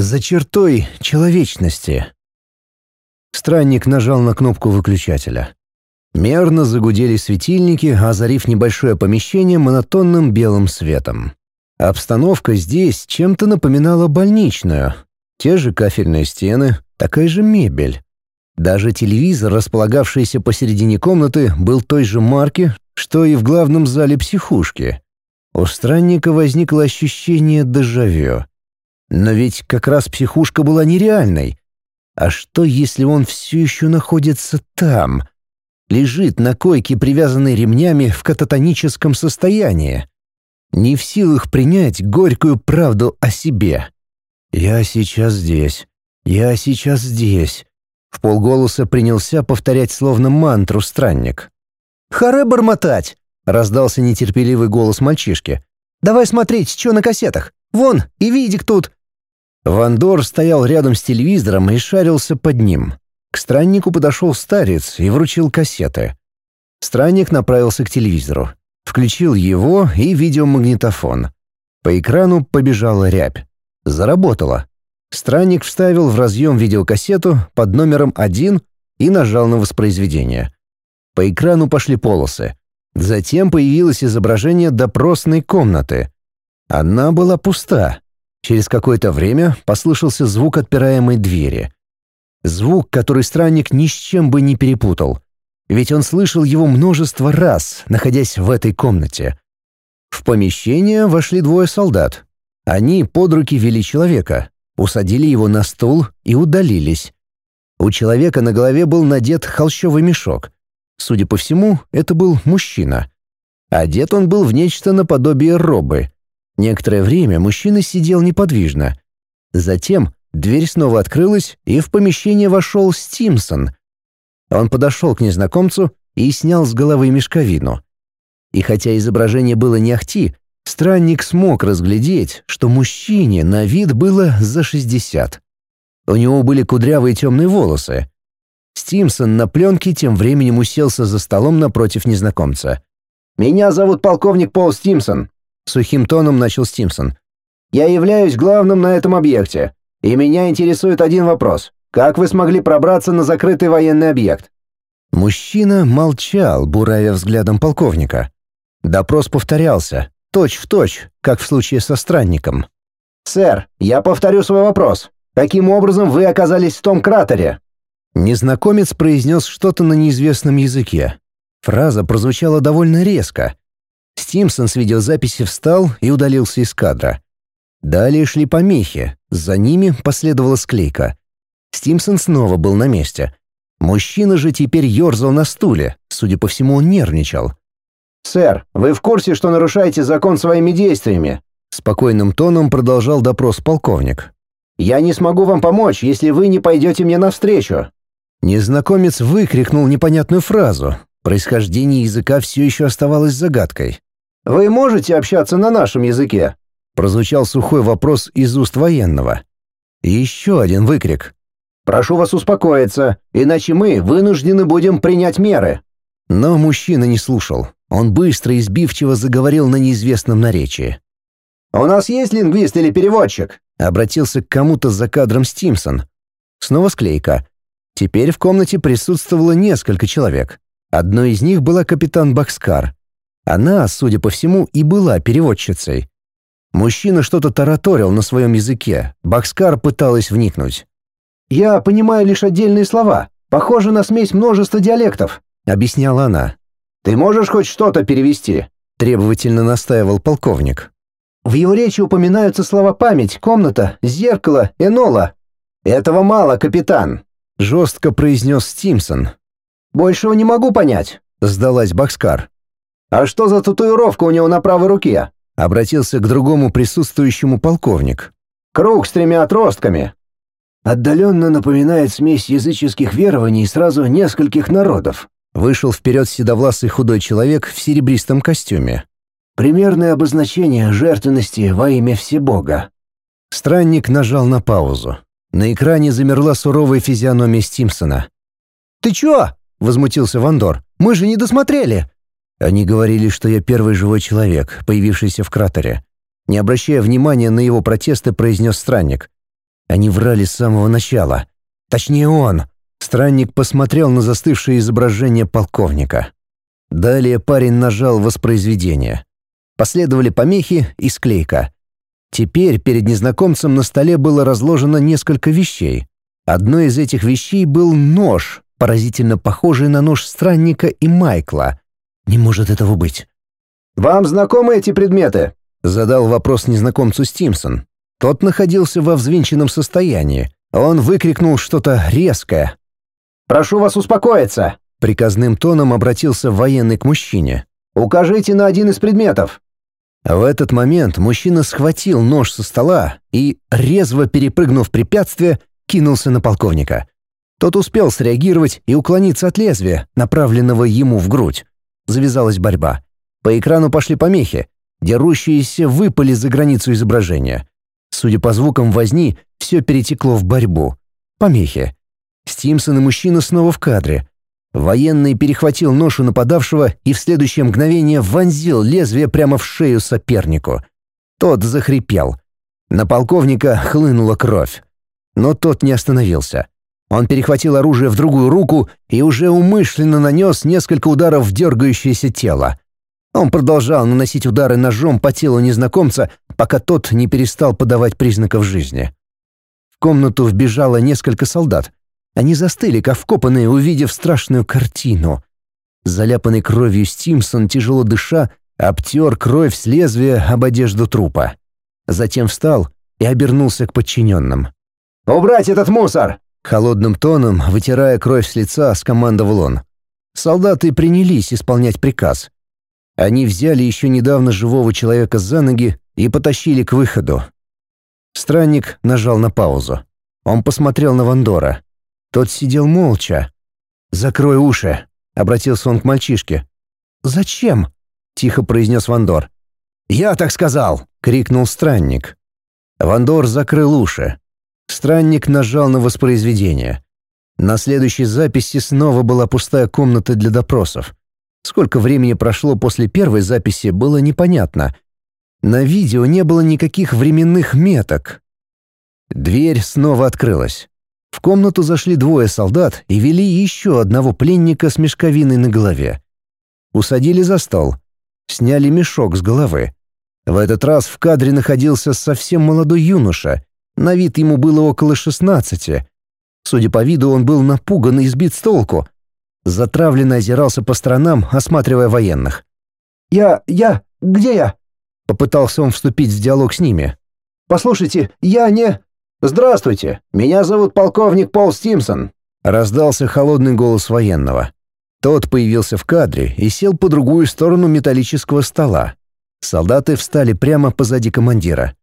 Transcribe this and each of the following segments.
За чертой человечности. Странник нажал на кнопку выключателя. Мерно загудели светильники, озарив небольшое помещение монотонным белым светом. Обстановка здесь чем-то напоминала больничную. Те же кафельные стены, такая же мебель. Даже телевизор, располагавшийся посередине комнаты, был той же марки, что и в главном зале психушки. У странника возникло ощущение дежавю. Но ведь как раз психушка была нереальной. А что, если он все еще находится там? Лежит на койке, привязанный ремнями в кататоническом состоянии. Не в силах принять горькую правду о себе. «Я сейчас здесь. Я сейчас здесь. В полголоса принялся повторять словно мантру странник. «Харе бормотать!» — раздался нетерпеливый голос мальчишки. «Давай смотреть, что на кассетах. Вон, и видик тут!» Вандор стоял рядом с телевизором и шарился под ним. К страннику подошел старец и вручил кассеты. Странник направился к телевизору. Включил его и видеомагнитофон. По экрану побежала рябь. Заработало. Странник вставил в разъем видеокассету под номером 1 и нажал на воспроизведение. По экрану пошли полосы. Затем появилось изображение допросной комнаты. Она была пуста. Через какое-то время послышался звук отпираемой двери. Звук, который странник ни с чем бы не перепутал. Ведь он слышал его множество раз, находясь в этой комнате. В помещение вошли двое солдат. Они под руки вели человека, усадили его на стул и удалились. У человека на голове был надет холщовый мешок. Судя по всему, это был мужчина. Одет он был в нечто наподобие робы. Некоторое время мужчина сидел неподвижно. Затем дверь снова открылась, и в помещение вошел Стимсон. Он подошел к незнакомцу и снял с головы мешковину. И хотя изображение было не ахти, Странник смог разглядеть, что мужчине на вид было за 60. У него были кудрявые темные волосы. Стимсон на пленке тем временем уселся за столом напротив незнакомца. «Меня зовут полковник Пол Стимсон», — сухим тоном начал Стимсон. «Я являюсь главным на этом объекте, и меня интересует один вопрос. Как вы смогли пробраться на закрытый военный объект?» Мужчина молчал, буравя взглядом полковника. Допрос повторялся, Точь в точь, как в случае со странником. «Сэр, я повторю свой вопрос. Каким образом вы оказались в том кратере?» Незнакомец произнес что-то на неизвестном языке. Фраза прозвучала довольно резко. Стимсон с видеозаписи встал и удалился из кадра. Далее шли помехи, за ними последовала склейка. Стимсон снова был на месте. Мужчина же теперь ерзал на стуле, судя по всему, он нервничал. «Сэр, вы в курсе, что нарушаете закон своими действиями?» Спокойным тоном продолжал допрос полковник. «Я не смогу вам помочь, если вы не пойдете мне навстречу». Незнакомец выкрикнул непонятную фразу. Происхождение языка все еще оставалось загадкой. «Вы можете общаться на нашем языке?» Прозвучал сухой вопрос из уст военного. И еще один выкрик. «Прошу вас успокоиться, иначе мы вынуждены будем принять меры». Но мужчина не слушал. Он быстро и сбивчиво заговорил на неизвестном наречии. «У нас есть лингвист или переводчик?» Обратился к кому-то за кадром Стимсон. Снова склейка. Теперь в комнате присутствовало несколько человек. Одной из них была капитан Бакскар. Она, судя по всему, и была переводчицей. Мужчина что-то тараторил на своем языке. Бакскар пыталась вникнуть. «Я понимаю лишь отдельные слова. Похоже на смесь множества диалектов», — объясняла она. «Ты можешь хоть что-то перевести?» — требовательно настаивал полковник. «В его речи упоминаются слова «память», «комната», «зеркало», «энола». «Этого мало, капитан», — жестко произнес Стимсон. «Большего не могу понять», — сдалась Бакскар. «А что за татуировка у него на правой руке?» — обратился к другому присутствующему полковник. «Круг с тремя отростками». «Отдаленно напоминает смесь языческих верований сразу нескольких народов», Вышел вперед седовласый худой человек в серебристом костюме. Примерное обозначение жертвенности во имя Всебога. Странник нажал на паузу. На экране замерла суровая физиономия Стимсона. «Ты чё?» — возмутился Вандор. «Мы же не досмотрели!» Они говорили, что я первый живой человек, появившийся в кратере. Не обращая внимания на его протесты, произнес странник. Они врали с самого начала. Точнее, он. Странник посмотрел на застывшее изображение полковника. Далее парень нажал воспроизведение. Последовали помехи и склейка. Теперь перед незнакомцем на столе было разложено несколько вещей. Одной из этих вещей был нож, поразительно похожий на нож странника и Майкла. Не может этого быть. «Вам знакомы эти предметы?» — задал вопрос незнакомцу Стимсон. Тот находился во взвинченном состоянии. Он выкрикнул что-то резкое. «Прошу вас успокоиться!» Приказным тоном обратился военный к мужчине. «Укажите на один из предметов!» В этот момент мужчина схватил нож со стола и, резво перепрыгнув препятствие, кинулся на полковника. Тот успел среагировать и уклониться от лезвия, направленного ему в грудь. Завязалась борьба. По экрану пошли помехи. Дерущиеся выпали за границу изображения. Судя по звукам возни, все перетекло в борьбу. Помехи. Стимсон и мужчина снова в кадре. Военный перехватил нож у нападавшего и в следующее мгновение вонзил лезвие прямо в шею сопернику. Тот захрипел. На полковника хлынула кровь. Но тот не остановился. Он перехватил оружие в другую руку и уже умышленно нанес несколько ударов в дергающееся тело. Он продолжал наносить удары ножом по телу незнакомца, пока тот не перестал подавать признаков жизни. В комнату вбежало несколько солдат. Они застыли, как вкопанные, увидев страшную картину. Заляпанный кровью Стимсон, тяжело дыша, обтер кровь с лезвия об одежду трупа. Затем встал и обернулся к подчиненным. «Убрать этот мусор!» Холодным тоном, вытирая кровь с лица, скомандовал он. Солдаты принялись исполнять приказ. Они взяли еще недавно живого человека за ноги и потащили к выходу. Странник нажал на паузу. Он посмотрел на Вандора. Тот сидел молча. «Закрой уши», — обратился он к мальчишке. «Зачем?» — тихо произнес Вандор. «Я так сказал!» — крикнул странник. Вандор закрыл уши. Странник нажал на воспроизведение. На следующей записи снова была пустая комната для допросов. Сколько времени прошло после первой записи, было непонятно. На видео не было никаких временных меток. Дверь снова открылась. В комнату зашли двое солдат и вели еще одного пленника с мешковиной на голове. Усадили за стол. Сняли мешок с головы. В этот раз в кадре находился совсем молодой юноша, на вид ему было около шестнадцати. Судя по виду, он был напуган и сбит с толку. Затравленно озирался по сторонам, осматривая военных. «Я... я... где я?» Попытался он вступить в диалог с ними. «Послушайте, я не...» «Здравствуйте, меня зовут полковник Пол Стимсон», — раздался холодный голос военного. Тот появился в кадре и сел по другую сторону металлического стола. Солдаты встали прямо позади командира.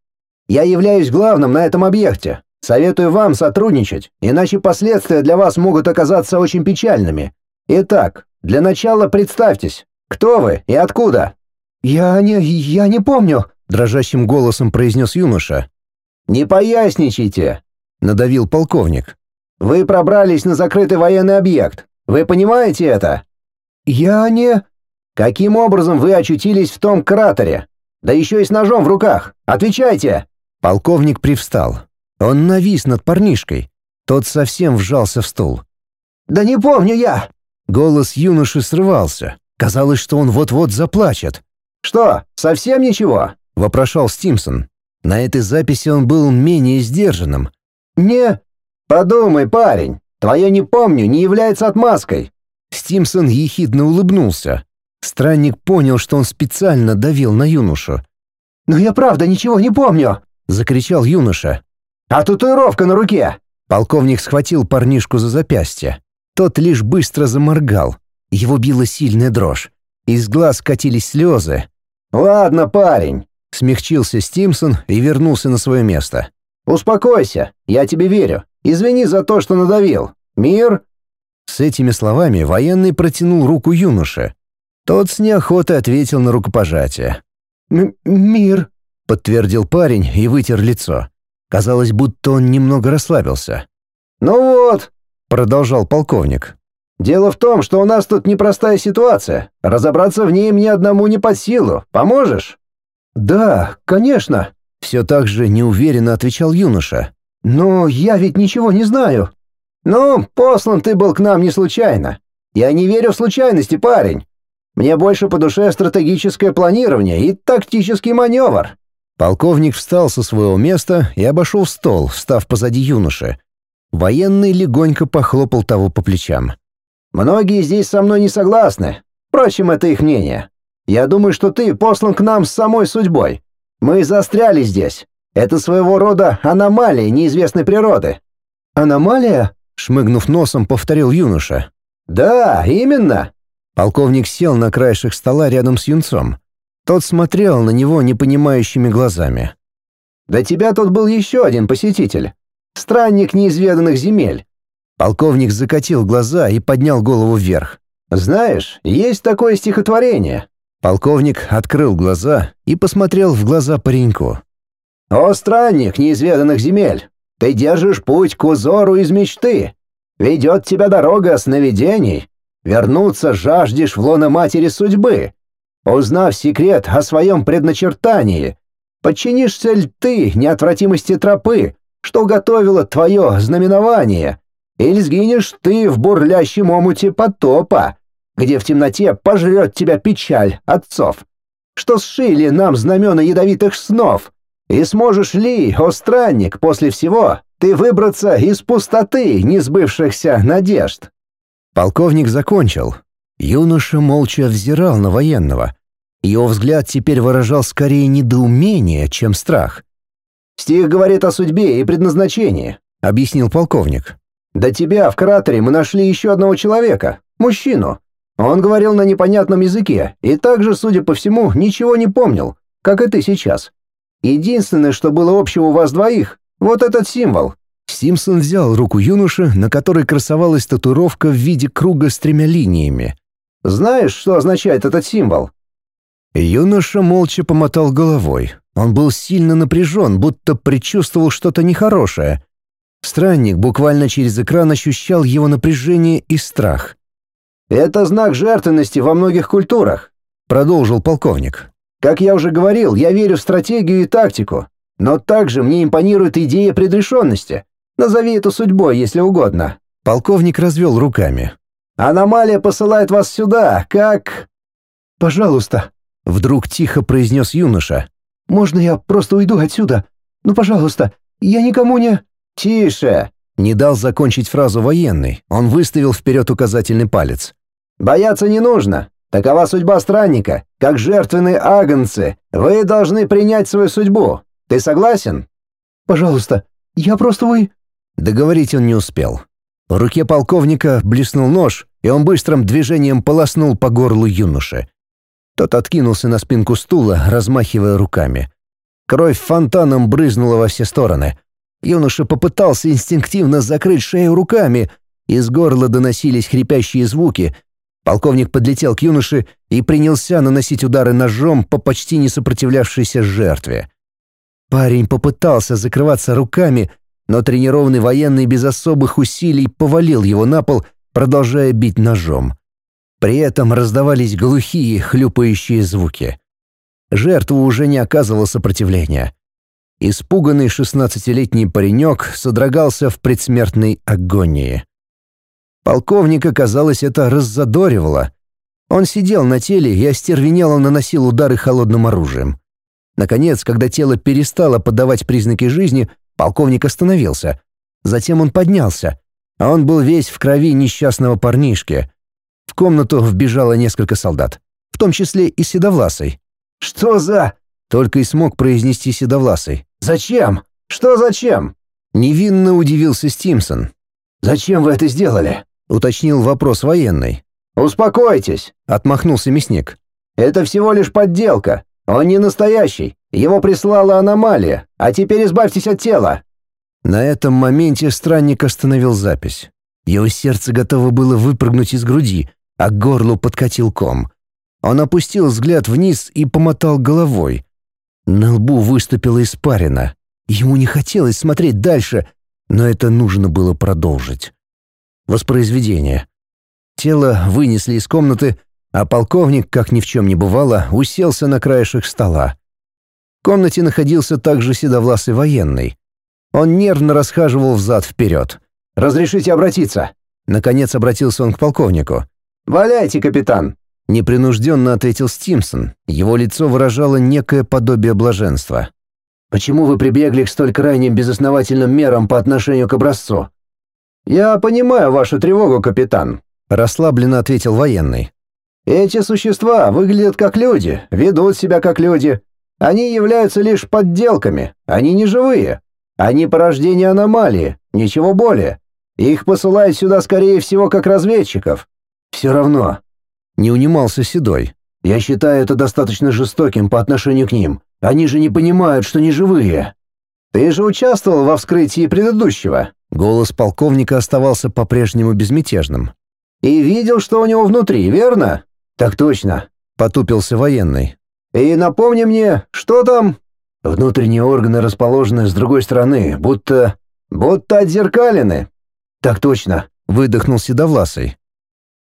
Я являюсь главным на этом объекте. Советую вам сотрудничать, иначе последствия для вас могут оказаться очень печальными. Итак, для начала представьтесь. Кто вы и откуда?» «Я не... я не помню», — дрожащим голосом произнес юноша. «Не поясничайте», — надавил полковник. «Вы пробрались на закрытый военный объект. Вы понимаете это?» «Я не...» «Каким образом вы очутились в том кратере? Да еще и с ножом в руках. Отвечайте!» Полковник привстал. Он навис над парнишкой. Тот совсем вжался в стул. «Да не помню я!» Голос юноши срывался. Казалось, что он вот-вот заплачет. «Что, совсем ничего?» — вопрошал Стимсон. На этой записи он был менее сдержанным. «Не...» «Подумай, парень, твое «не помню» не является отмазкой». Стимсон ехидно улыбнулся. Странник понял, что он специально давил на юношу. «Но я правда ничего не помню!» — закричал юноша. «А татуировка на руке!» Полковник схватил парнишку за запястье. Тот лишь быстро заморгал. Его била сильная дрожь. Из глаз катились слезы. «Ладно, парень», — смягчился Стимсон и вернулся на свое место. «Успокойся, я тебе верю. Извини за то, что надавил. Мир?» С этими словами военный протянул руку юноше. Тот с неохотой ответил на рукопожатие. «Мир», — подтвердил парень и вытер лицо. Казалось, будто он немного расслабился. «Ну вот», — продолжал полковник. «Дело в том, что у нас тут непростая ситуация. Разобраться в ней мне одному не под силу. Поможешь?» «Да, конечно», — все так же неуверенно отвечал юноша. «Но я ведь ничего не знаю». «Ну, послан ты был к нам не случайно. Я не верю в случайности, парень. Мне больше по душе стратегическое планирование и тактический маневр». Полковник встал со своего места и обошел стол, встав позади юноши. Военный легонько похлопал того по плечам. «Многие здесь со мной не согласны. Впрочем, это их мнение. Я думаю, что ты послан к нам с самой судьбой. Мы застряли здесь. Это своего рода аномалия неизвестной природы». «Аномалия?» — шмыгнув носом, повторил юноша. «Да, именно». Полковник сел на краешек стола рядом с юнцом. Тот смотрел на него непонимающими глазами. «До тебя тут был еще один посетитель. Странник неизведанных земель». Полковник закатил глаза и поднял голову вверх. «Знаешь, есть такое стихотворение». Полковник открыл глаза и посмотрел в глаза пареньку. «О, странник неизведанных земель, ты держишь путь к узору из мечты. Ведет тебя дорога сновидений. Вернуться жаждешь в лоно матери судьбы. Узнав секрет о своем предначертании, подчинишься ли ты неотвратимости тропы, что готовило твое знаменование, или сгинешь ты в бурлящем омуте потопа, где в темноте пожрет тебя печаль отцов, что сшили нам знамена ядовитых снов, и сможешь ли, о странник, после всего, ты выбраться из пустоты несбывшихся надежд?» Полковник закончил, Юноша молча взирал на военного. Его взгляд теперь выражал скорее недоумение, чем страх. «Стих говорит о судьбе и предназначении», — объяснил полковник. «До тебя в кратере мы нашли еще одного человека, мужчину. Он говорил на непонятном языке и также, судя по всему, ничего не помнил, как и ты сейчас. Единственное, что было общего у вас двоих, вот этот символ. Симпсон взял руку юноши, на которой красовалась татуировка в виде круга с тремя линиями. Знаешь, что означает этот символ?» Юноша молча помотал головой. Он был сильно напряжен, будто предчувствовал что-то нехорошее. Странник буквально через экран ощущал его напряжение и страх. «Это знак жертвенности во многих культурах», — продолжил полковник. «Как я уже говорил, я верю в стратегию и тактику, но также мне импонирует идея предрешенности. Назови это судьбой, если угодно». Полковник развел руками. Аномалия посылает вас сюда, как...» «Пожалуйста», — вдруг тихо произнес юноша. «Можно я просто уйду отсюда? Ну, пожалуйста, я никому не...» «Тише!» — не дал закончить фразу военный. Он выставил вперед указательный палец. «Бояться не нужно. Такова судьба странника. Как жертвенные агнцы, вы должны принять свою судьбу. Ты согласен?» «Пожалуйста, я просто вы...» Договорить он не успел. В руке полковника блеснул нож, и он быстрым движением полоснул по горлу юноши. Тот откинулся на спинку стула, размахивая руками. Кровь фонтаном брызнула во все стороны. Юноша попытался инстинктивно закрыть шею руками. Из горла доносились хрипящие звуки. Полковник подлетел к юноше и принялся наносить удары ножом по почти не сопротивлявшейся жертве. Парень попытался закрываться руками, но тренированный военный без особых усилий повалил его на пол, продолжая бить ножом. При этом раздавались глухие, хлюпающие звуки. Жертва уже не оказывала сопротивления. Испуганный шестнадцатилетний паренек содрогался в предсмертной агонии. Полковника, казалось, это раззадоривало. Он сидел на теле и остервенело наносил удары холодным оружием. Наконец, когда тело перестало подавать признаки жизни, Полковник остановился. Затем он поднялся. А он был весь в крови несчастного парнишки. В комнату вбежало несколько солдат, в том числе и Седовласый. «Что за...» — только и смог произнести Седовласый. «Зачем? Что зачем?» Невинно удивился Стимсон. «Зачем вы это сделали?» — уточнил вопрос военный. «Успокойтесь», — отмахнулся мясник. «Это всего лишь подделка. Он не настоящий. Его прислала аномалия, а теперь избавьтесь от тела». На этом моменте странник остановил запись. Его сердце готово было выпрыгнуть из груди, а к горлу подкатил ком. Он опустил взгляд вниз и помотал головой. На лбу выступила испарина. Ему не хотелось смотреть дальше, но это нужно было продолжить. Воспроизведение. Тело вынесли из комнаты, а полковник, как ни в чем не бывало, уселся на краешек стола комнате находился также седовласый военный. Он нервно расхаживал взад-вперед. «Разрешите обратиться?» Наконец обратился он к полковнику. «Валяйте, капитан!» Непринужденно ответил Стимсон. Его лицо выражало некое подобие блаженства. «Почему вы прибегли к столь крайним безосновательным мерам по отношению к образцу?» «Я понимаю вашу тревогу, капитан», — расслабленно ответил военный. «Эти существа выглядят как люди, ведут себя как люди. Они являются лишь подделками, они не живые. Они порождение аномалии, ничего более. Их посылают сюда, скорее всего, как разведчиков. Все равно, не унимался Седой. «Я считаю это достаточно жестоким по отношению к ним. Они же не понимают, что не живые». «Ты же участвовал во вскрытии предыдущего». Голос полковника оставался по-прежнему безмятежным. «И видел, что у него внутри, верно?» «Так точно», — потупился военный. «И напомни мне, что там?» «Внутренние органы расположены с другой стороны, будто... будто отзеркалены». «Так точно», — выдохнул Седовласый.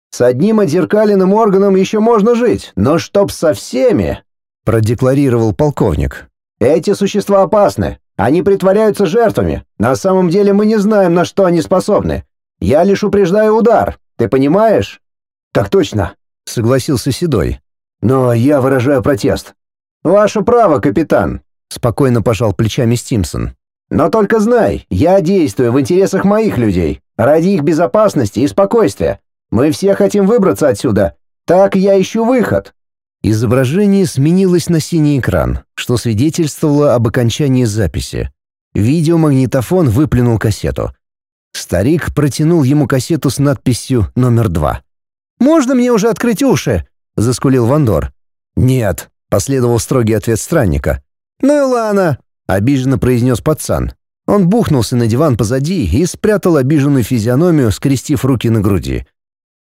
С одним отзеркаленным органом еще можно жить, но чтоб со всеми...» — продекларировал полковник. «Эти существа опасны. Они притворяются жертвами. На самом деле мы не знаем, на что они способны. Я лишь упреждаю удар. Ты понимаешь?» «Так точно», — согласился Седой. «Но я выражаю протест». «Ваше право, капитан», — спокойно пожал плечами Стимсон. «Но только знай, я действую в интересах моих людей, ради их безопасности и спокойствия. Мы все хотим выбраться отсюда. Так я ищу выход». Изображение сменилось на синий экран, что свидетельствовало об окончании записи. Видеомагнитофон выплюнул кассету. Старик протянул ему кассету с надписью «Номер два». «Можно мне уже открыть уши?» — заскулил Вандор. «Нет», — последовал строгий ответ странника. «Ну и ладно», — обиженно произнес пацан. Он бухнулся на диван позади и спрятал обиженную физиономию, скрестив руки на груди.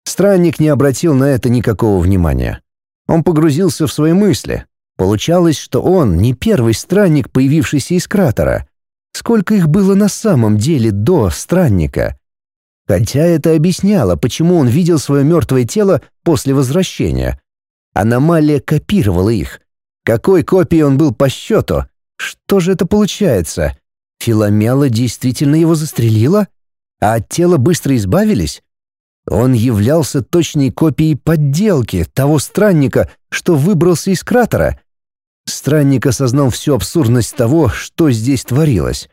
Странник не обратил на это никакого внимания. Он погрузился в свои мысли. Получалось, что он не первый странник, появившийся из кратера. Сколько их было на самом деле до странника? Хотя это объясняло, почему он видел свое мертвое тело после возвращения. Аномалия копировала их. Какой копией он был по счету? Что же это получается? Филомела действительно его застрелила? А от тела быстро избавились? Он являлся точной копией подделки того странника, что выбрался из кратера. Странник осознал всю абсурдность того, что здесь творилось.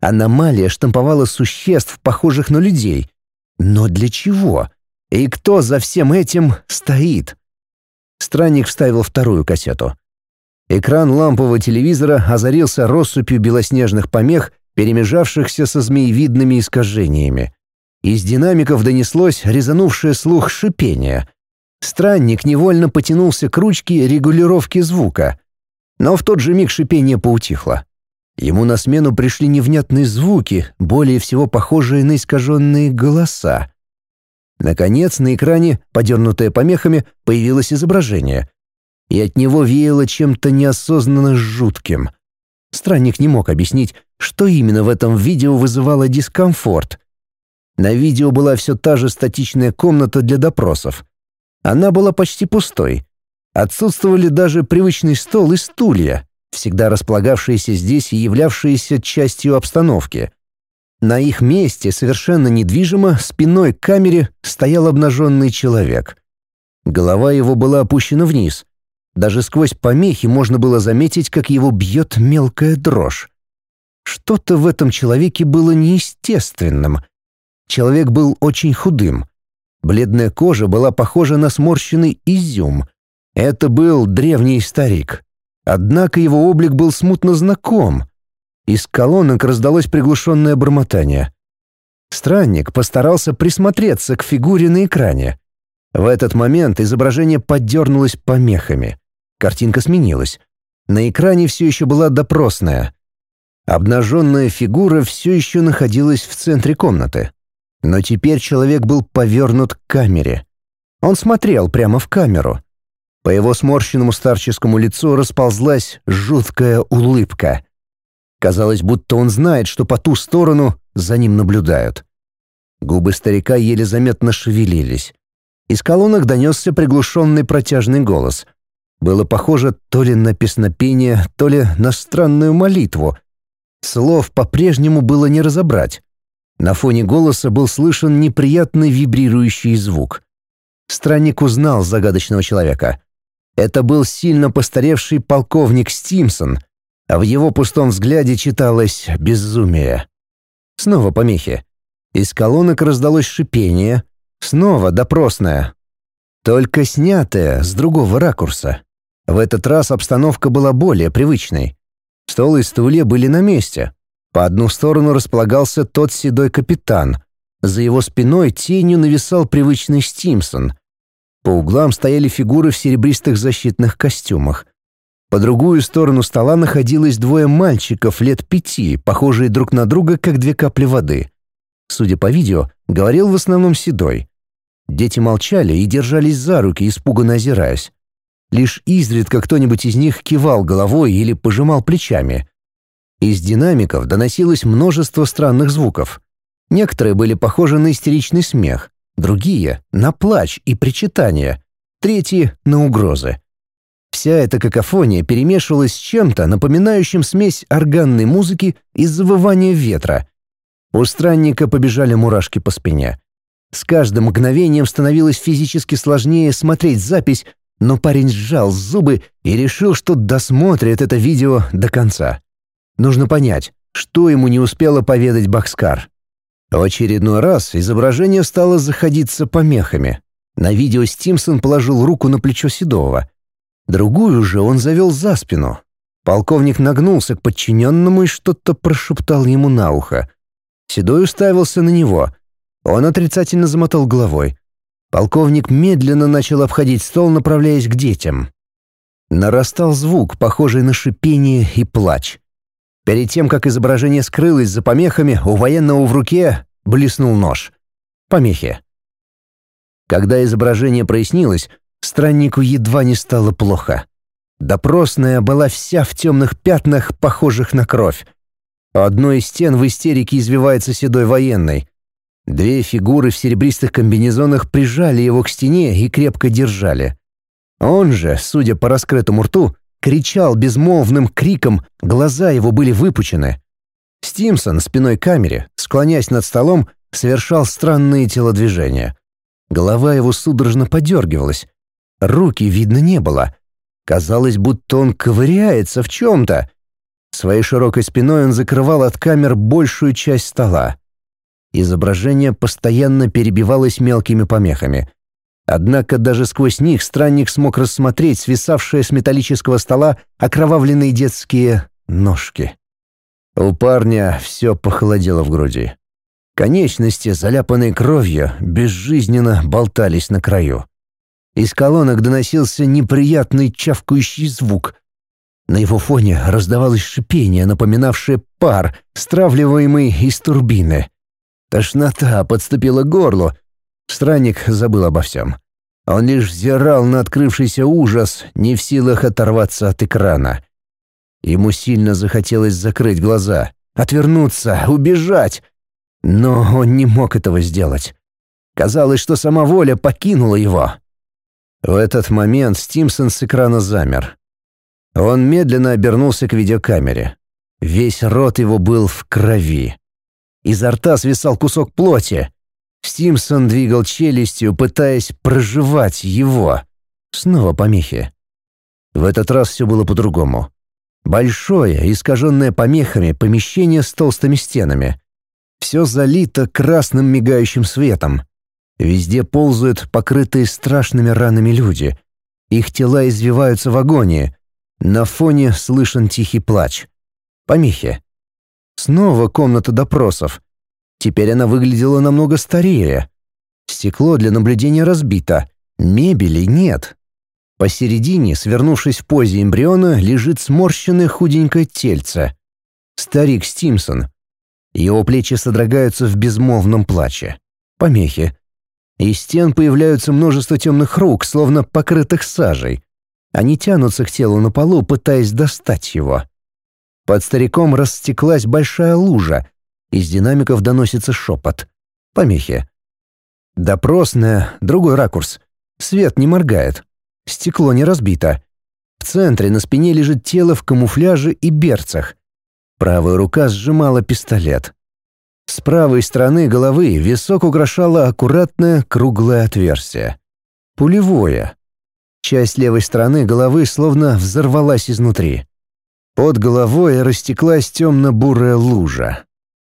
Аномалия штамповала существ, похожих на людей. Но для чего? И кто за всем этим стоит? Странник вставил вторую кассету. Экран лампового телевизора озарился россыпью белоснежных помех, перемежавшихся со змеевидными искажениями. Из динамиков донеслось резанувшее слух шипение. Странник невольно потянулся к ручке регулировки звука. Но в тот же миг шипение поутихло. Ему на смену пришли невнятные звуки, более всего похожие на искаженные голоса. Наконец, на экране, подернутое помехами, появилось изображение. И от него веяло чем-то неосознанно жутким. Странник не мог объяснить, что именно в этом видео вызывало дискомфорт. На видео была все та же статичная комната для допросов. Она была почти пустой. Отсутствовали даже привычный стол и стулья, всегда располагавшиеся здесь и являвшиеся частью обстановки. На их месте, совершенно недвижимо, спиной к камере стоял обнаженный человек. Голова его была опущена вниз. Даже сквозь помехи можно было заметить, как его бьет мелкая дрожь. Что-то в этом человеке было неестественным — Человек был очень худым. Бледная кожа была похожа на сморщенный изюм. Это был древний старик. Однако его облик был смутно знаком. Из колонок раздалось приглушенное бормотание. Странник постарался присмотреться к фигуре на экране. В этот момент изображение поддернулось помехами. Картинка сменилась. На экране все еще была допросная. Обнаженная фигура все еще находилась в центре комнаты. Но теперь человек был повернут к камере. Он смотрел прямо в камеру. По его сморщенному старческому лицу расползлась жуткая улыбка. Казалось, будто он знает, что по ту сторону за ним наблюдают. Губы старика еле заметно шевелились. Из колонок донесся приглушенный протяжный голос. Было похоже то ли на песнопение, то ли на странную молитву. Слов по-прежнему было не разобрать. На фоне голоса был слышен неприятный вибрирующий звук. Странник узнал загадочного человека. Это был сильно постаревший полковник Стимсон, а в его пустом взгляде читалось безумие. Снова помехи. Из колонок раздалось шипение. Снова допросная. Только снятая с другого ракурса. В этот раз обстановка была более привычной. Стол и стулья были на месте. По одну сторону располагался тот седой капитан. За его спиной тенью нависал привычный Стимсон. По углам стояли фигуры в серебристых защитных костюмах. По другую сторону стола находилось двое мальчиков лет пяти, похожие друг на друга, как две капли воды. Судя по видео, говорил в основном Седой. Дети молчали и держались за руки, испуганно озираясь. Лишь изредка кто-нибудь из них кивал головой или пожимал плечами. Из динамиков доносилось множество странных звуков. Некоторые были похожи на истеричный смех, другие — на плач и причитания, третьи — на угрозы. Вся эта какофония перемешивалась с чем-то, напоминающим смесь органной музыки и завывания ветра. У странника побежали мурашки по спине. С каждым мгновением становилось физически сложнее смотреть запись, но парень сжал зубы и решил, что досмотрит это видео до конца. Нужно понять, что ему не успела поведать Бакскар. В очередной раз изображение стало заходиться помехами. На видео Стимсон положил руку на плечо Седова. Другую же он завел за спину. Полковник нагнулся к подчиненному и что-то прошептал ему на ухо. Седой уставился на него. Он отрицательно замотал головой. Полковник медленно начал обходить стол, направляясь к детям. Нарастал звук, похожий на шипение и плач. Перед тем, как изображение скрылось за помехами, у военного в руке блеснул нож. Помехи. Когда изображение прояснилось, страннику едва не стало плохо. Допросная была вся в темных пятнах, похожих на кровь. Одной из стен в истерике извивается седой военный. Две фигуры в серебристых комбинезонах прижали его к стене и крепко держали. Он же, судя по раскрытому рту, кричал безмолвным криком, глаза его были выпучены. Стимсон спиной к камере, склоняясь над столом, совершал странные телодвижения. Голова его судорожно подергивалась. Руки видно не было. Казалось, будто он ковыряется в чем-то. Своей широкой спиной он закрывал от камер большую часть стола. Изображение постоянно перебивалось мелкими помехами. Однако даже сквозь них странник смог рассмотреть свисавшие с металлического стола окровавленные детские ножки. У парня все похолодело в груди. Конечности, заляпанные кровью, безжизненно болтались на краю. Из колонок доносился неприятный чавкающий звук. На его фоне раздавалось шипение, напоминавшее пар, стравливаемый из турбины. Тошнота подступила к горлу. Странник забыл обо всем. Он лишь взирал на открывшийся ужас, не в силах оторваться от экрана. Ему сильно захотелось закрыть глаза, отвернуться, убежать. Но он не мог этого сделать. Казалось, что сама воля покинула его. В этот момент Стимсон с экрана замер. Он медленно обернулся к видеокамере. Весь рот его был в крови. Изо рта свисал кусок плоти. Стимсон двигал челюстью, пытаясь проживать его. Снова помехи. В этот раз все было по-другому. Большое, искаженное помехами помещение с толстыми стенами. Все залито красным мигающим светом. Везде ползают покрытые страшными ранами люди. Их тела извиваются в агонии. На фоне слышен тихий плач. Помехи. Снова комната допросов. Теперь она выглядела намного старее. Стекло для наблюдения разбито. Мебели нет. Посередине, свернувшись в позе эмбриона, лежит сморщенное худенькое тельце. Старик Стимсон. Его плечи содрогаются в безмолвном плаче. Помехи. Из стен появляются множество темных рук, словно покрытых сажей. Они тянутся к телу на полу, пытаясь достать его. Под стариком растеклась большая лужа. Из динамиков доносится шепот. Помехи. Допросная, другой ракурс. Свет не моргает. Стекло не разбито. В центре на спине лежит тело в камуфляже и берцах. Правая рука сжимала пистолет. С правой стороны головы висок украшало аккуратное круглое отверстие. Пулевое. Часть левой стороны головы словно взорвалась изнутри. Под головой растеклась темно-бурая лужа.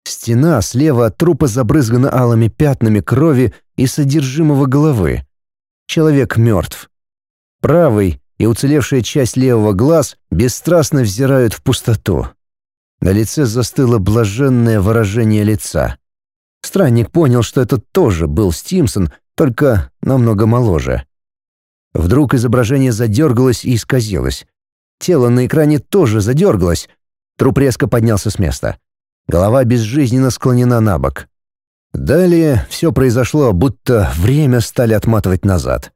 Стена слева от трупа забрызгана алыми пятнами крови и содержимого головы. Человек мертв. Правый и уцелевшая часть левого глаз бесстрастно взирают в пустоту. На лице застыло блаженное выражение лица. Странник понял, что это тоже был Стимсон, только намного моложе. Вдруг изображение задергалось и исказилось. Тело на экране тоже задергалось. Труп резко поднялся с места. Голова безжизненно склонена на бок. Далее все произошло, будто время стали отматывать назад.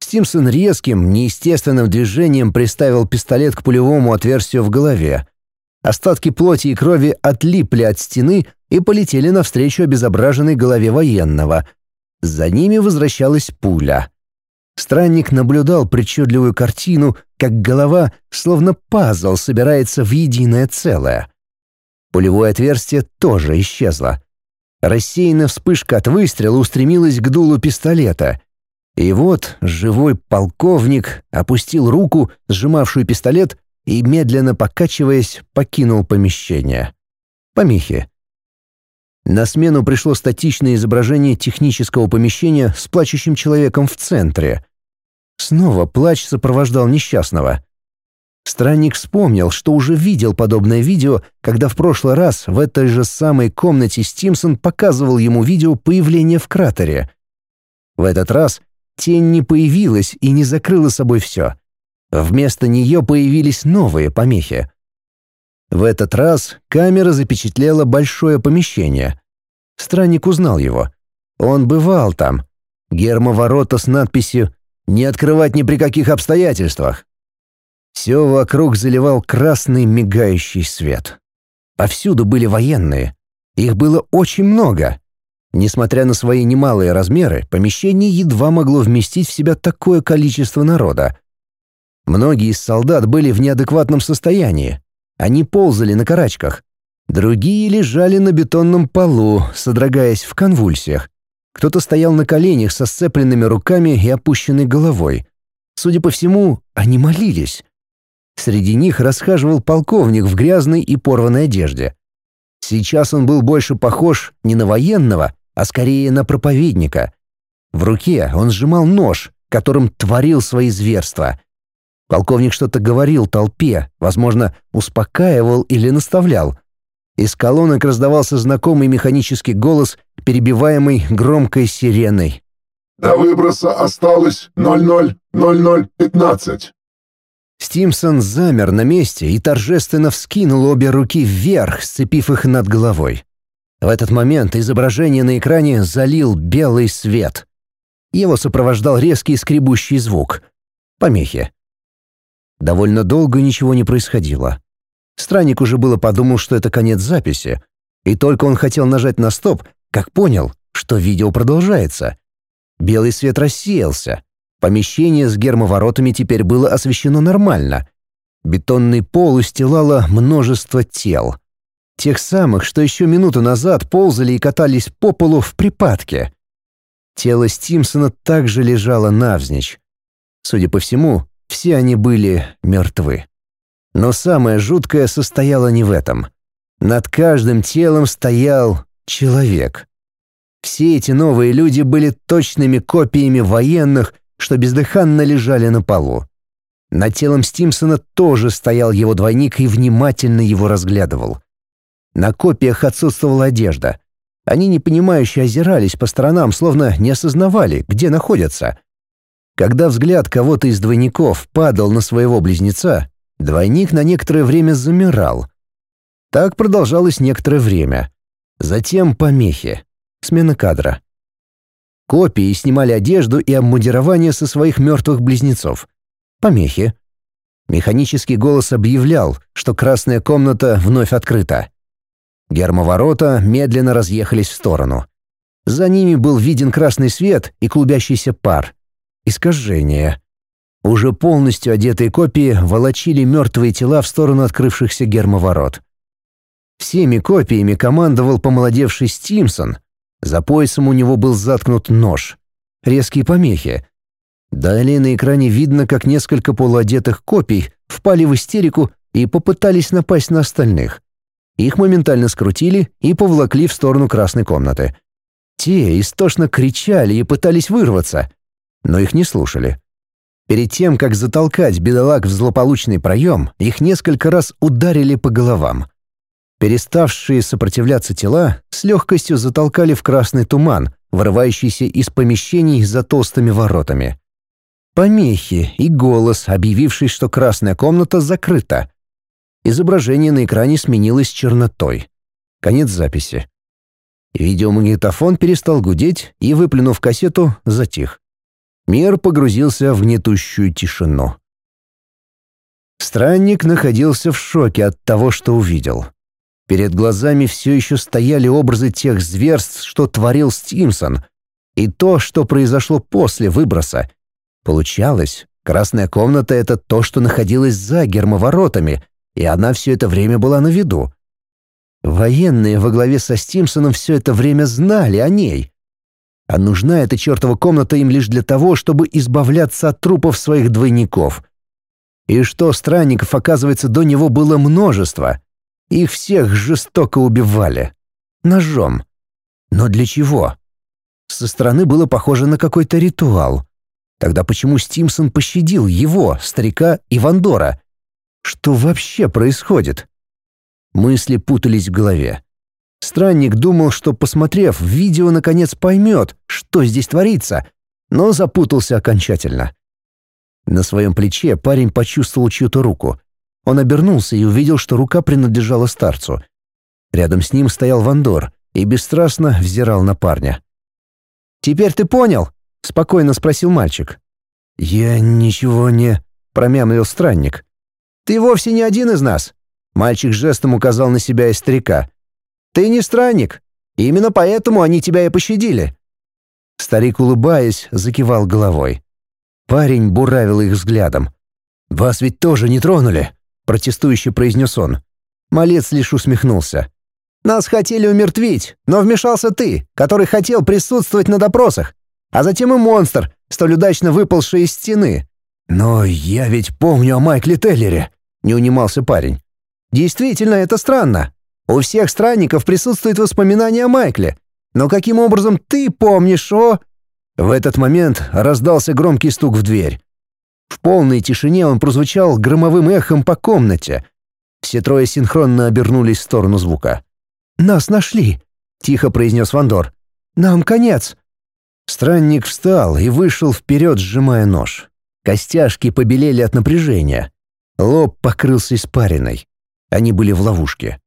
Стимсон резким, неестественным движением приставил пистолет к пулевому отверстию в голове. Остатки плоти и крови отлипли от стены и полетели навстречу обезображенной голове военного. За ними возвращалась пуля. Странник наблюдал причудливую картину, как голова, словно пазл, собирается в единое целое. Пулевое отверстие тоже исчезло. Рассеянная вспышка от выстрела устремилась к дулу пистолета. И вот живой полковник опустил руку, сжимавшую пистолет, и, медленно покачиваясь, покинул помещение. Помехи. На смену пришло статичное изображение технического помещения с плачущим человеком в центре. Снова плач сопровождал несчастного. Странник вспомнил, что уже видел подобное видео, когда в прошлый раз в этой же самой комнате Стимсон показывал ему видео появления в кратере. В этот раз тень не появилась и не закрыла собой все. Вместо нее появились новые помехи. В этот раз камера запечатлела большое помещение. Странник узнал его. Он бывал там. Гермоворота с надписью «Не открывать ни при каких обстоятельствах». Все вокруг заливал красный мигающий свет. Повсюду были военные. Их было очень много. Несмотря на свои немалые размеры, помещение едва могло вместить в себя такое количество народа. Многие из солдат были в неадекватном состоянии. Они ползали на карачках. Другие лежали на бетонном полу, содрогаясь в конвульсиях. Кто-то стоял на коленях со сцепленными руками и опущенной головой. Судя по всему, они молились. Среди них расхаживал полковник в грязной и порванной одежде. Сейчас он был больше похож не на военного, а скорее на проповедника. В руке он сжимал нож, которым творил свои зверства. Полковник что-то говорил толпе, возможно, успокаивал или наставлял. Из колонок раздавался знакомый механический голос, перебиваемый громкой сиреной. «До выброса осталось 000015. Стимсон замер на месте и торжественно вскинул обе руки вверх, сцепив их над головой. В этот момент изображение на экране залил белый свет. Его сопровождал резкий скребущий звук. Помехи. Довольно долго ничего не происходило. Странник уже было подумал, что это конец записи, и только он хотел нажать на стоп, как понял, что видео продолжается. Белый свет рассеялся, Помещение с гермоворотами теперь было освещено нормально. Бетонный пол устилало множество тел. Тех самых, что еще минуту назад ползали и катались по полу в припадке. Тело Стимсона также лежало навзничь. Судя по всему, все они были мертвы. Но самое жуткое состояло не в этом. Над каждым телом стоял человек. Все эти новые люди были точными копиями военных, что бездыханно лежали на полу. Над телом Стимсона тоже стоял его двойник и внимательно его разглядывал. На копиях отсутствовала одежда. Они непонимающе озирались по сторонам, словно не осознавали, где находятся. Когда взгляд кого-то из двойников падал на своего близнеца, двойник на некоторое время замирал. Так продолжалось некоторое время. Затем помехи. Смена кадра. Копии снимали одежду и обмундирование со своих мертвых близнецов. Помехи. Механический голос объявлял, что красная комната вновь открыта. Гермоворота медленно разъехались в сторону. За ними был виден красный свет и клубящийся пар. Искажение. Уже полностью одетые копии волочили мертвые тела в сторону открывшихся гермоворот. Всеми копиями командовал помолодевший Стимсон. За поясом у него был заткнут нож. Резкие помехи. Далее на экране видно, как несколько полуодетых копий впали в истерику и попытались напасть на остальных. Их моментально скрутили и повлакли в сторону красной комнаты. Те истошно кричали и пытались вырваться, но их не слушали. Перед тем, как затолкать бедолаг в злополучный проем, их несколько раз ударили по головам. Переставшие сопротивляться тела с легкостью затолкали в красный туман, вырывающийся из помещений за толстыми воротами. Помехи и голос, объявивший, что красная комната закрыта. Изображение на экране сменилось чернотой. Конец записи. Видеомагнитофон перестал гудеть и, выплюнув кассету, затих. Мир погрузился в гнетущую тишину. Странник находился в шоке от того, что увидел. Перед глазами все еще стояли образы тех зверств, что творил Стимсон, и то, что произошло после выброса. Получалось, красная комната — это то, что находилось за гермоворотами, и она все это время была на виду. Военные во главе со Стимсоном все это время знали о ней. А нужна эта чертова комната им лишь для того, чтобы избавляться от трупов своих двойников. И что странников, оказывается, до него было множество. Их всех жестоко убивали. Ножом. Но для чего? Со стороны было похоже на какой-то ритуал. Тогда почему Стимсон пощадил его, старика и Вандора? Что вообще происходит? Мысли путались в голове. Странник думал, что, посмотрев видео, наконец поймет, что здесь творится, но запутался окончательно. На своем плече парень почувствовал чью-то руку. Он обернулся и увидел, что рука принадлежала старцу. Рядом с ним стоял Вандор и бесстрастно взирал на парня. «Теперь ты понял?» — спокойно спросил мальчик. «Я ничего не...» — промямлил странник. «Ты вовсе не один из нас!» Мальчик жестом указал на себя и старика. «Ты не странник. Именно поэтому они тебя и пощадили». Старик, улыбаясь, закивал головой. Парень буравил их взглядом. «Вас ведь тоже не тронули?» — протестующе произнес он. Малец лишь усмехнулся. «Нас хотели умертвить, но вмешался ты, который хотел присутствовать на допросах, а затем и монстр, столь удачно выпалший из стены». «Но я ведь помню о Майкле Теллере», — не унимался парень. Действительно, это странно. У всех странников присутствует воспоминание о Майкле. Но каким образом ты помнишь о...» В этот момент раздался громкий стук в дверь. В полной тишине он прозвучал громовым эхом по комнате. Все трое синхронно обернулись в сторону звука. «Нас нашли», — тихо произнес Вандор. «Нам конец». Странник встал и вышел вперед, сжимая нож. Костяшки побелели от напряжения. Лоб покрылся испариной. Они были в ловушке.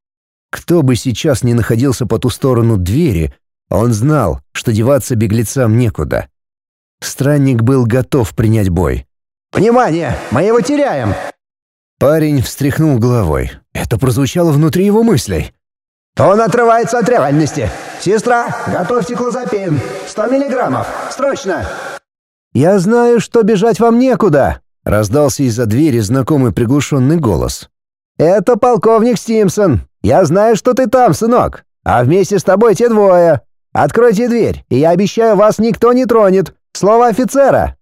Кто бы сейчас ни находился по ту сторону двери, он знал, что деваться беглецам некуда. Странник был готов принять бой. «Внимание! Мы его теряем!» Парень встряхнул головой. Это прозвучало внутри его мыслей. «Он отрывается от реальности! Сестра, готовьте клозапин! Сто миллиграммов! Срочно!» «Я знаю, что бежать вам некуда!» — раздался из-за двери знакомый приглушенный голос. «Это полковник Стимсон. Я знаю, что ты там, сынок. А вместе с тобой те двое. Откройте дверь, и я обещаю, вас никто не тронет. Слово офицера».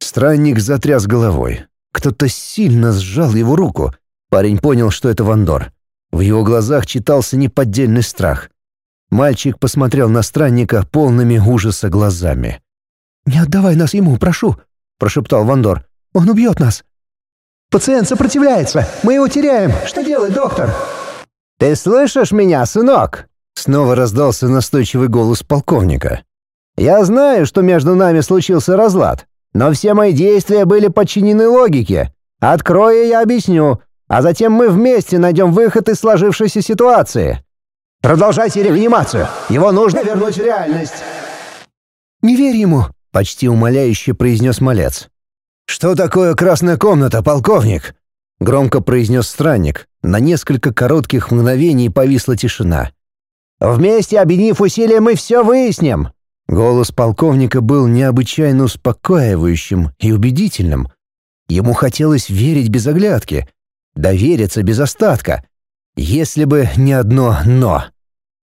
Странник затряс головой. Кто-то сильно сжал его руку. Парень понял, что это Вандор. В его глазах читался неподдельный страх. Мальчик посмотрел на странника полными ужаса глазами. «Не отдавай нас ему, прошу», — прошептал Вандор. «Он убьет нас». Пациент сопротивляется. Мы его теряем. Что делать, доктор?» «Ты слышишь меня, сынок?» Снова раздался настойчивый голос полковника. «Я знаю, что между нами случился разлад, но все мои действия были подчинены логике. Открою, я объясню, а затем мы вместе найдем выход из сложившейся ситуации. Продолжайте реанимацию. Его нужно вернуть в реальность». «Не верь ему», — почти умоляюще произнес малец. «Что такое красная комната, полковник?» — громко произнес странник. На несколько коротких мгновений повисла тишина. «Вместе, объединив усилия, мы все выясним!» Голос полковника был необычайно успокаивающим и убедительным. Ему хотелось верить без оглядки, довериться без остатка. Если бы не одно «но».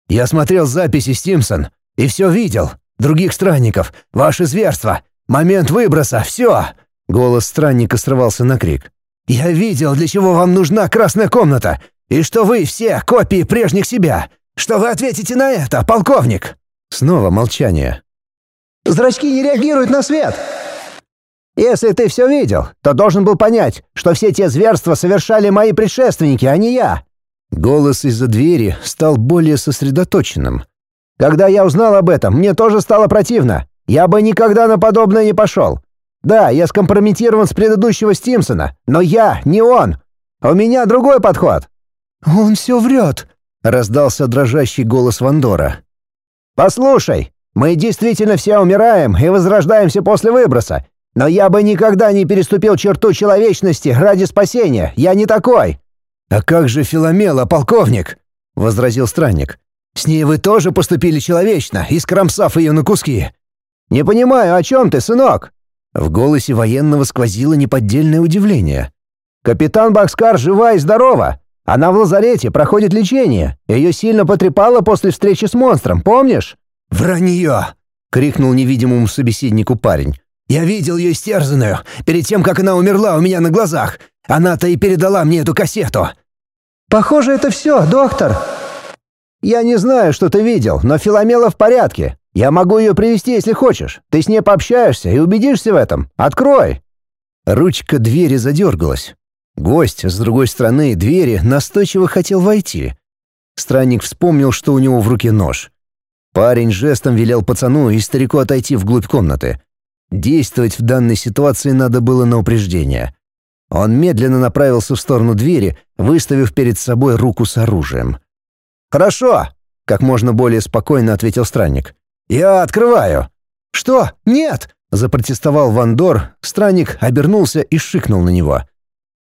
Я смотрел записи Стимсон и все видел. Других странников, ваши зверства, момент выброса, все. Голос странника срывался на крик. «Я видел, для чего вам нужна красная комната, и что вы все копии прежних себя. Что вы ответите на это, полковник?» Снова молчание. «Зрачки не реагируют на свет!» «Если ты все видел, то должен был понять, что все те зверства совершали мои предшественники, а не я!» Голос из-за двери стал более сосредоточенным. «Когда я узнал об этом, мне тоже стало противно. Я бы никогда на подобное не пошел. Да, я скомпрометирован с предыдущего Стимсона, но я не он. У меня другой подход». «Он все врет», — раздался дрожащий голос Вандора. «Послушай, мы действительно все умираем и возрождаемся после выброса, но я бы никогда не переступил черту человечности ради спасения. Я не такой. А как же Филомела, полковник? возразил странник. С ней вы тоже поступили человечно, искромсав ее на куски. Не понимаю, о чем ты, сынок? В голосе военного сквозило неподдельное удивление. Капитан Бакскар жива и здорова. Она в лазарете, проходит лечение. Ее сильно потрепало после встречи с монстром, помнишь? «Вранье!» — крикнул невидимому собеседнику парень. Я видел ее истерзанную, перед тем, как она умерла у меня на глазах. Она-то и передала мне эту кассету». «Похоже, это все, доктор». «Я не знаю, что ты видел, но Филомела в порядке. Я могу ее привести, если хочешь. Ты с ней пообщаешься и убедишься в этом. Открой!» Ручка двери задергалась. Гость с другой стороны двери настойчиво хотел войти. Странник вспомнил, что у него в руке нож. Парень жестом велел пацану и старику отойти вглубь комнаты. Действовать в данной ситуации надо было на упреждение. Он медленно направился в сторону двери, выставив перед собой руку с оружием. «Хорошо», — как можно более спокойно ответил странник. «Я открываю». «Что? Нет!» — запротестовал Вандор. Странник обернулся и шикнул на него.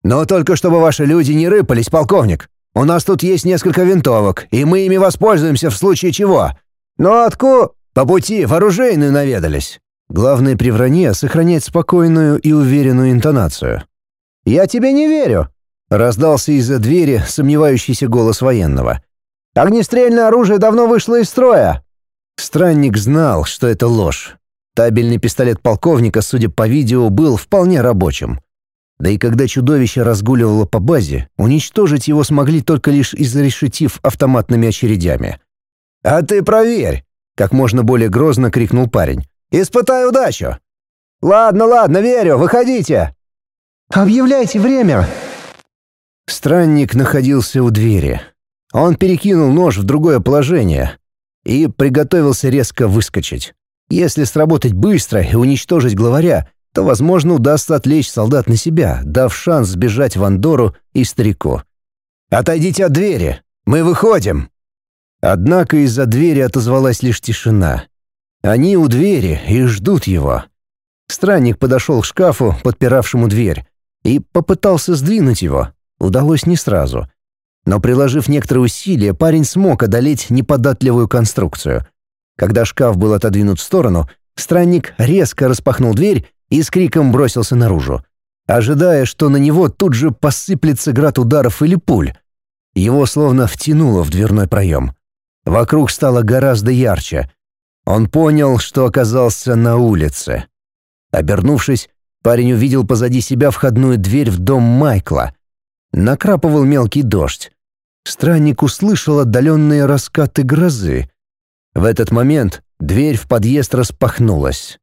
«Но только чтобы ваши люди не рыпались, полковник. У нас тут есть несколько винтовок, и мы ими воспользуемся в случае чего. Но откуда...» «По пути в оружейную наведались. Главное при вранье — сохранять спокойную и уверенную интонацию. «Я тебе не верю!» — раздался из-за двери сомневающийся голос военного. «Огнестрельное оружие давно вышло из строя!» Странник знал, что это ложь. Табельный пистолет полковника, судя по видео, был вполне рабочим. Да и когда чудовище разгуливало по базе, уничтожить его смогли только лишь изрешетив автоматными очередями. «А ты проверь!» — как можно более грозно крикнул парень. Испытай удачу!» «Ладно, ладно, верю, выходите!» «Объявляйте время!» Странник находился у двери. Он перекинул нож в другое положение и приготовился резко выскочить. Если сработать быстро и уничтожить главаря, то, возможно, удастся отвлечь солдат на себя, дав шанс сбежать в Андору и старику. «Отойдите от двери! Мы выходим!» Однако из-за двери отозвалась лишь тишина. Они у двери и ждут его. Странник подошел к шкафу, подпиравшему дверь, и попытался сдвинуть его. Удалось не сразу. Но приложив некоторые усилия, парень смог одолеть неподатливую конструкцию. Когда шкаф был отодвинут в сторону, странник резко распахнул дверь и с криком бросился наружу, ожидая, что на него тут же посыплется град ударов или пуль. Его словно втянуло в дверной проем. Вокруг стало гораздо ярче — он понял, что оказался на улице. Обернувшись, парень увидел позади себя входную дверь в дом Майкла. Накрапывал мелкий дождь. Странник услышал отдаленные раскаты грозы. В этот момент дверь в подъезд распахнулась.